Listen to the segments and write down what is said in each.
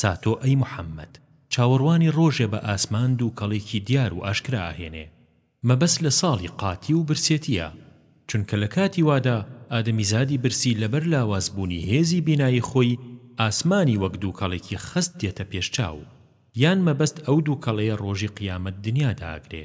ساتۆ ئەی محەمەد چاوەڕوانی ڕۆژێ بە ئاسمان دووکەڵێکی دیار و ئاشکرا ئەهێنێ مەبەست لە ساڵی قاتی و برسێتیە چونکە لە کاتی وادا ئادەمیزادی برسی لەبەر لاواز بوونی هێزی بینایی خۆی ئاسمانی وەک دووکەڵێکی خەست دێتە پێش چاو یان مەبەست ئەو دووکەڵێیە ڕۆژی قیامەت دنیا داگرێ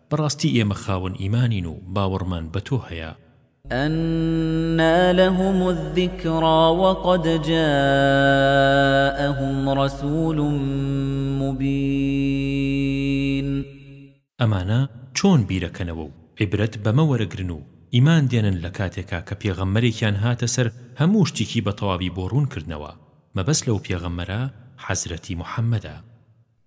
بەڕاستی ئێمە خاوەن ئیمانین و باوەڕمان بە تۆ هەیە. أنی لهم الذکری وقد جاءهم رسول مبین. ئەمانە چۆن بیرەکەنەوە و عیبرەت بەمە وەرەگرن و ئیمان دێنن لە کاتێکا کە پێغەمبەرێکیان هاتە سەر هەموو شتیکی بە تەواوی بۆ ڕوون کردنەوە مەبەست لەو پێغەمبەرە حەزرەتی محمدە.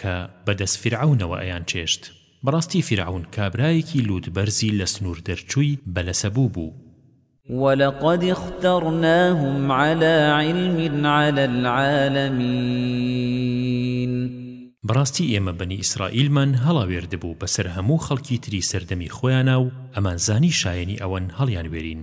کە بە دەست فیرعەونەوە ئەیان چێشت. بەڕاستی فیرعەون کابرایەکی لووتبەرزی لە سنوور دەرچووی بەلەسەبوو بوو. ولقد اخترناهم علی علم علی العالمین. بەڕاستی ئێمە بەنی ئیسرائیلمان هەڵاوێردبوو بەسەر هەموو خەڵکی تری سەردەمی خۆیانا و ئەمانزانی شایەنی ئەوەن هەڵیانوێرین.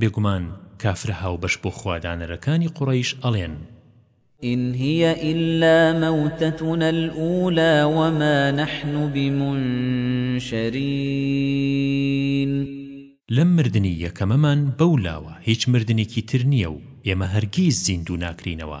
بێگومان کافرە هاوبەش بۆ خوا دانەرەکانی قوڕەیش ئەڵێن. ان هی الا موتتنا الاولی وما نحن بمنشرین. لەم مردنی یەکەمەمان بەو لاوە هیچ مردنێکی تر نییە و ئێمە هەرگیز زیندوو ناکرینەوە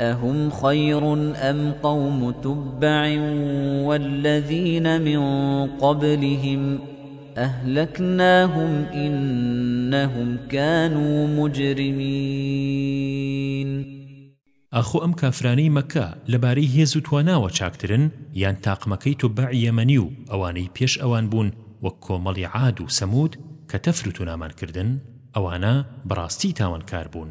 ئەهم خەیڕ ئەم قەوم توبع والذین من قبلهم ئەهلەکناهم ئینەهم کانوا مجرمین ئاخۆ ئەم کافرانەی مەککە لەبارەی هێز و تواناوە چاکترن یان تاقمەکەی توبع یەمەنی و ئەوانەی پێش ئەوان بوون وەک کۆمەڵی عاد و سەمود کە تەفر و تونامان کردن؟ ئەوانە بەڕاستی تاوانکار بوون.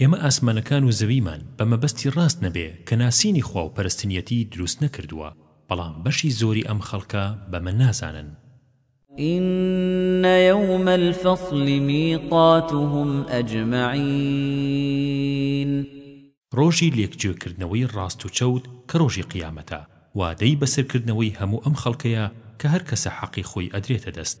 ئێمە ئاسمانەکان و زەویمان بە مەبەستی ڕاست نەبێ کە ناسینی خوا و پەرستنیەتی دروست نەکردووە، بەڵام بەشی زۆری ئەم خەڵکە بەمە نازانن. ان یوم الفصل میقاتهم اجمعین. ڕۆژی لێکجێکردنەوەی ڕاست و چەوت کە ڕۆژی قیامەتە، وادەی بەسەرکردنەوەی هەموو ئەم خەڵکەیە کە هەر کەسە حەقی خۆی ئەدرێتە دەست.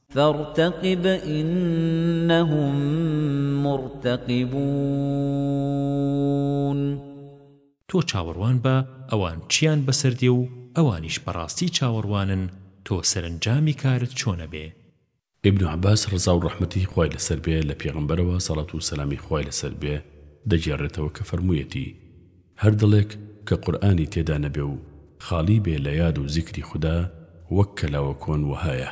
فارتقب انهم مرتقبون تۆ چاوەڕوان بە ئەوان چیان بەسەر دێ و ئەوانیش بەڕاستی چاوەڕوانن تۆ سەرەنجامی کارت چۆنە بێ. ابن عباس ڕەزا و ڕەحمەتی خوای لەسەر بێ لە پێغەمبەرەوە سەڵات و سەلامی خوای لەسەر بێ دەگێڕێتەوە کە فەرموویەتی، هەر دڵێک کە قورئانی تێدا نەبێ و خاڵی بێ لە یاد و زیکری خودا وەک کەلاوە کۆن وەهایە.